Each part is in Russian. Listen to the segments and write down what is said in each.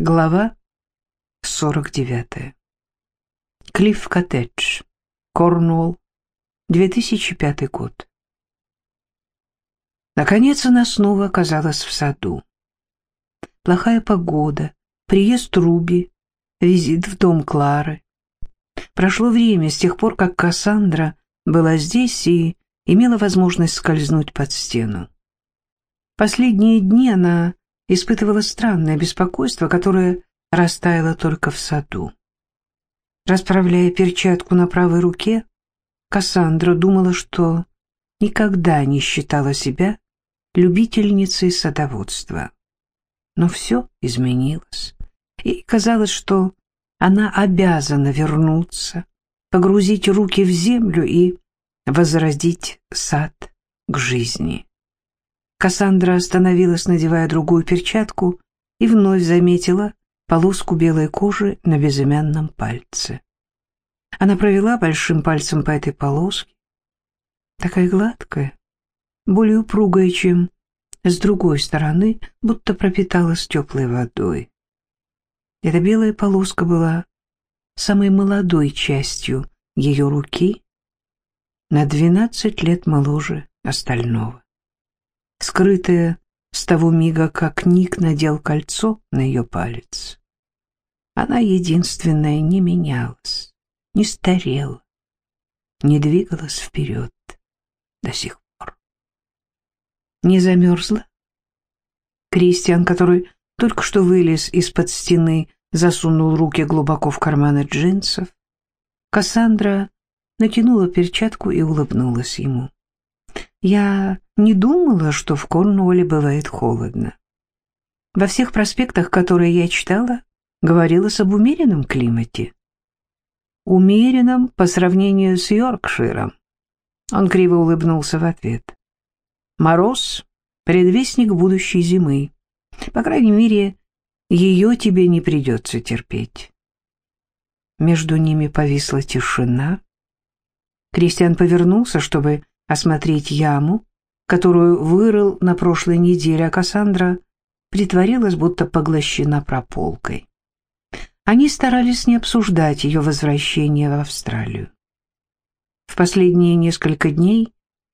Глава 49. Клифф Коттедж, Корнуолл, 2005 год. Наконец она снова оказалась в саду. Плохая погода, приезд Руби, визит в дом Клары. Прошло время с тех пор, как Кассандра была здесь и имела возможность скользнуть под стену. Последние дни она испытывала странное беспокойство, которое растаяло только в саду. Расправляя перчатку на правой руке, Кассандра думала, что никогда не считала себя любительницей садоводства. Но все изменилось, и казалось, что она обязана вернуться, погрузить руки в землю и возродить сад к жизни. Кассандра остановилась, надевая другую перчатку, и вновь заметила полоску белой кожи на безымянном пальце. Она провела большим пальцем по этой полоске. Такая гладкая, более упругая, чем с другой стороны, будто пропиталась теплой водой. Эта белая полоска была самой молодой частью ее руки, на двенадцать лет моложе остального скрытая с того мига, как Ник надел кольцо на ее палец. Она единственная не менялась, не старела, не двигалась вперед до сих пор. Не замерзла? Кристиан, который только что вылез из-под стены, засунул руки глубоко в карманы джинсов. Кассандра натянула перчатку и улыбнулась ему. Я не думала, что в Корнуолле бывает холодно. Во всех проспектах, которые я читала, говорилось об умеренном климате. Умеренном по сравнению с Йоркширом. Он криво улыбнулся в ответ. Мороз — предвестник будущей зимы. По крайней мере, ее тебе не придется терпеть. Между ними повисла тишина. Кристиан повернулся, чтобы осмотреть яму, которую вырыл на прошлой неделе, а Кассандра притворилась, будто поглощена прополкой. Они старались не обсуждать ее возвращение в Австралию. В последние несколько дней,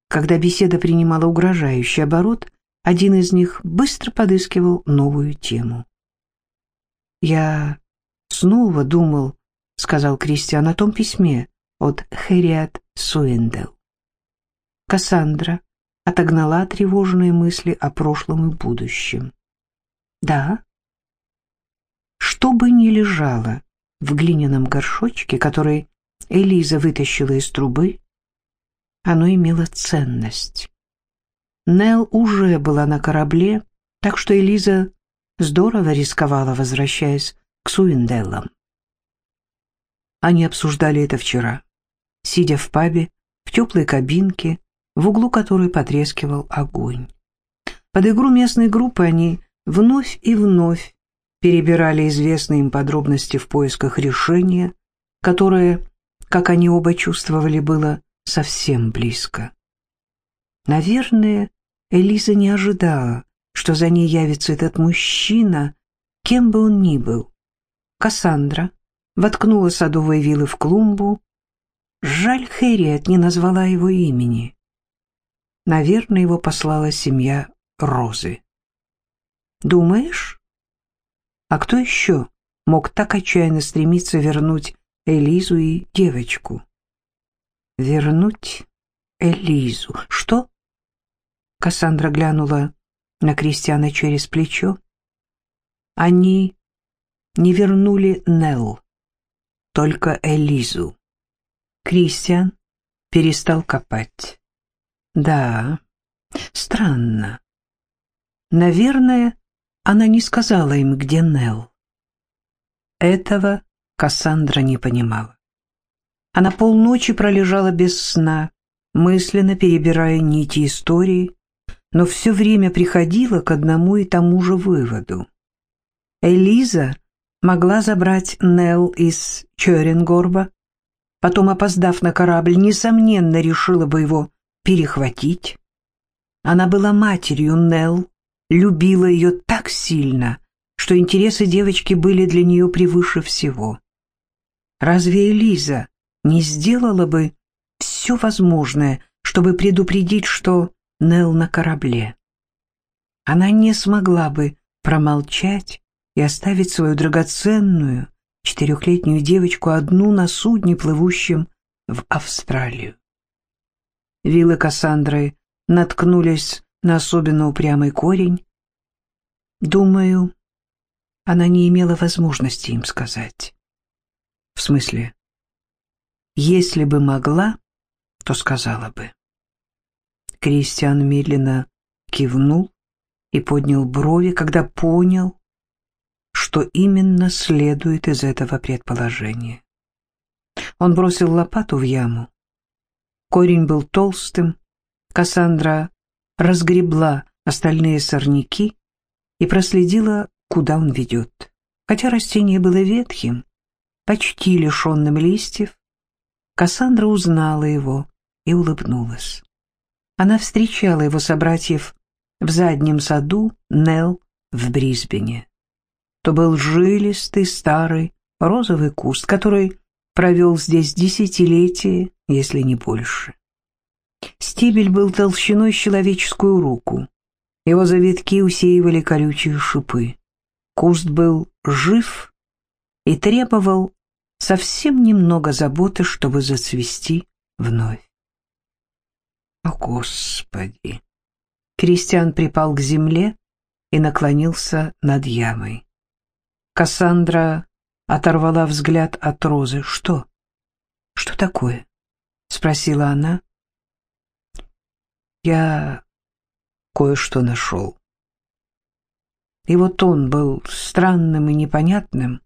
когда беседа принимала угрожающий оборот, один из них быстро подыскивал новую тему. «Я снова думал», — сказал Кристиан, — «о том письме от Хэриат Суэндел. Кассандра отогнала тревожные мысли о прошлом и будущем. Да, что бы ни лежало в глиняном горшочке, который Элиза вытащила из трубы, оно имело ценность. Нел уже была на корабле, так что Элиза здорово рисковала, возвращаясь к Суинделлам. Они обсуждали это вчера, сидя в пабе, в теплой кабинке, в углу которой потрескивал огонь. Под игру местной группы они вновь и вновь перебирали известные им подробности в поисках решения, которое, как они оба чувствовали, было совсем близко. Наверное, Элиза не ожидала, что за ней явится этот мужчина, кем бы он ни был. Кассандра воткнула садовые вилы в клумбу. Жаль, Хэрриет не назвала его имени. Наверное, его послала семья Розы. Думаешь? А кто еще мог так отчаянно стремиться вернуть Элизу и девочку? Вернуть Элизу. Что? Кассандра глянула на Кристиана через плечо. Они не вернули Нелл, только Элизу. Кристиан перестал копать. Да, странно. Наверное, она не сказала им, где Нелл. Этого Кассандра не понимала. Она полночи пролежала без сна, мысленно перебирая нити истории, но все время приходила к одному и тому же выводу. Элиза могла забрать Нелл из Чёрингорба, потом, опоздав на корабль, несомненно решила бы его перехватить. Она была матерью Нелл, любила ее так сильно, что интересы девочки были для нее превыше всего. Разве Элиза не сделала бы все возможное, чтобы предупредить, что Нел на корабле? Она не смогла бы промолчать и оставить свою драгоценную четырехлетнюю девочку одну на судне, плывущем в Австралию. Вилы Кассандры наткнулись на особенно упрямый корень. Думаю, она не имела возможности им сказать. В смысле, если бы могла, то сказала бы. Кристиан медленно кивнул и поднял брови, когда понял, что именно следует из этого предположения. Он бросил лопату в яму. Корень был толстым. Кассандра разгребла остальные сорняки и проследила, куда он ведет. Хотя растение было ветхим, почти лишенным листьев, Кассандра узнала его и улыбнулась. Она встречала его собратьев в заднем саду Нел в Брисбене. То был жилистый старый розовый куст, который провел здесь десятилетия, если не больше. Стебель был толщиной с человеческую руку. Его завитки усеивали колючие шипы. Куст был жив и требовал совсем немного заботы, чтобы зацвести вновь. О, Господи! Кристиан припал к земле и наклонился над ямой. Кассандра оторвала взгляд от розы. «Что? Что такое?» — спросила она. «Я кое-что нашел». И вот он был странным и непонятным.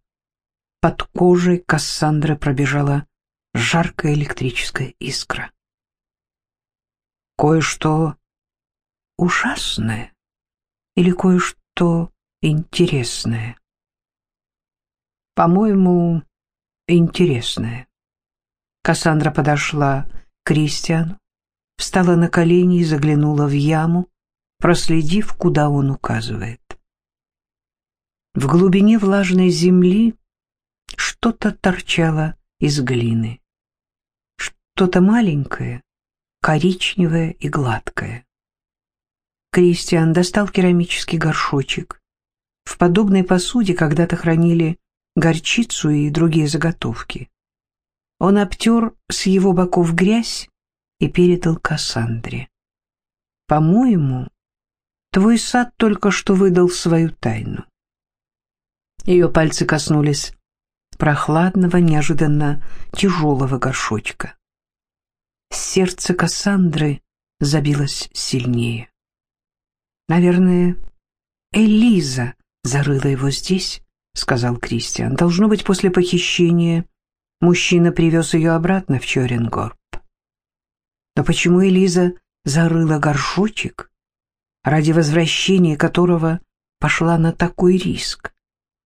Под кожей Кассандры пробежала жаркая электрическая искра. Кое-что ужасное или кое-что интересное? По-моему, интересное. Кассандра подошла к Кристиану, встала на колени и заглянула в яму, проследив, куда он указывает. В глубине влажной земли что-то торчало из глины. Что-то маленькое, коричневое и гладкое. Кристиан достал керамический горшочек. В подобной посуде когда-то хранили горчицу и другие заготовки. Он обтер с его боков грязь и передал Кассандре. «По-моему, твой сад только что выдал свою тайну». Ее пальцы коснулись прохладного, неожиданно тяжелого горшочка. Сердце Кассандры забилось сильнее. Наверное, Элиза зарыла его здесь, — сказал Кристиан. «Должно быть, после похищения мужчина привез ее обратно в Чорингорб. Но почему Элиза зарыла горшочек, ради возвращения которого пошла на такой риск?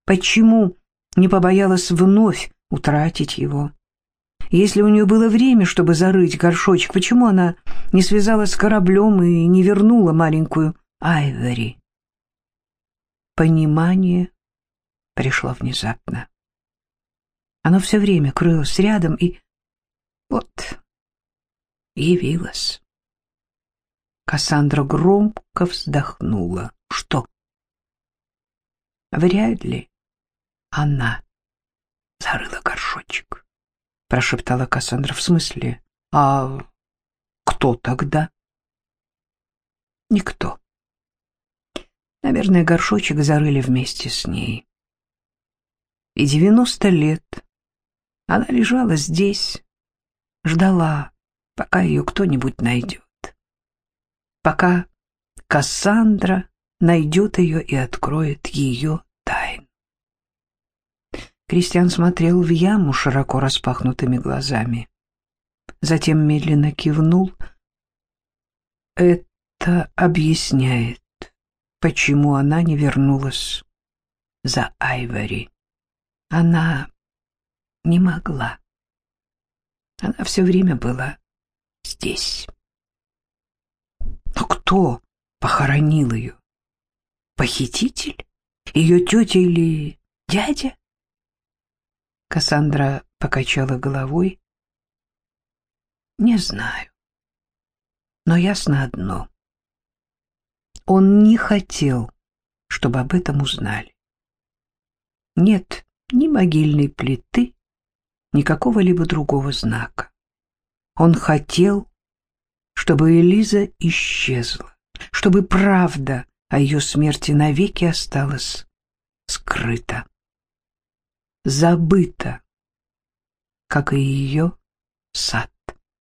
Почему не побоялась вновь утратить его? Если у нее было время, чтобы зарыть горшочек, почему она не связалась с кораблем и не вернула маленькую Айвери? Понимание пришло внезапно. Оно все время крылось рядом и вот явилось. Кассандра громко вздохнула. Что? Вряд ли она зарыла горшочек, прошептала Кассандра. В смысле? А кто тогда? Никто. Наверное, горшочек зарыли вместе с ней и девяносто лет она лежала здесь, ждала, пока ее кто-нибудь найдет. Пока Кассандра найдет ее и откроет ее тайну. Кристиан смотрел в яму широко распахнутыми глазами. Затем медленно кивнул. Это объясняет, почему она не вернулась за Айвори. Она не могла. Она все время была здесь. Но кто похоронил ее? Похититель? Ее тетя или дядя? Кассандра покачала головой. Не знаю. Но ясно одно. Он не хотел, чтобы об этом узнали. Нет ни могильной плиты, ни какого-либо другого знака. Он хотел, чтобы Элиза исчезла, чтобы правда о ее смерти навеки осталась скрыта, забыта, как и ее сад.